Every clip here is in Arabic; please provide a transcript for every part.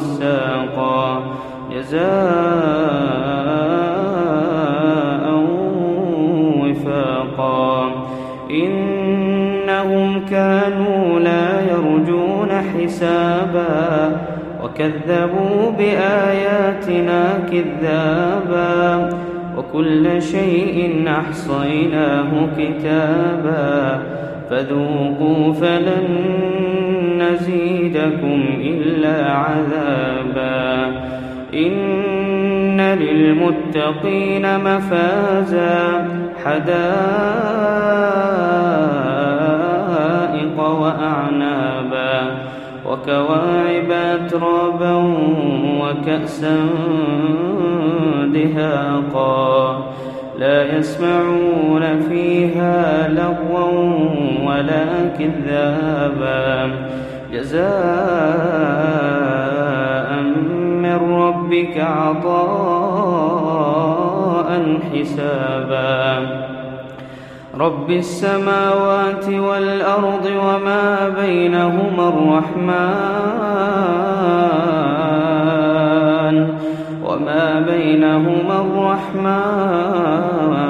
وغساقا جزاء وفاقا إنهم كانوا لا يرجون حسابا وكذبوا بآياتنا كذابا وكل شيء أحصيناه كتابا فذوقوا فلن نزيدكم إلا عذابا. إن للمتقين مفازا. حدائق وأعنابا. وكواعب أترابا وكأسا دهاقا. لا يسمعون فيها لغوا ولا كذابا جزاء من ربك عطاء حسابا. رب السماوات والأرض وما بينهما الرحمن وما بينهما الرحمن.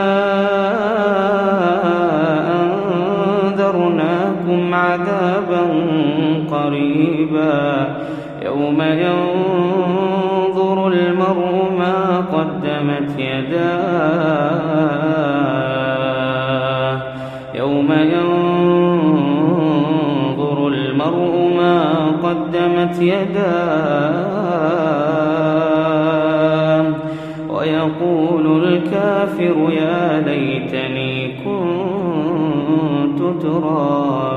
قريبا. يوم ينظر المرء ما قدمت يداه. يوم ينظر المرء ما قدمت يداه. ويقول الكافر يا ليتني كنت ترابا.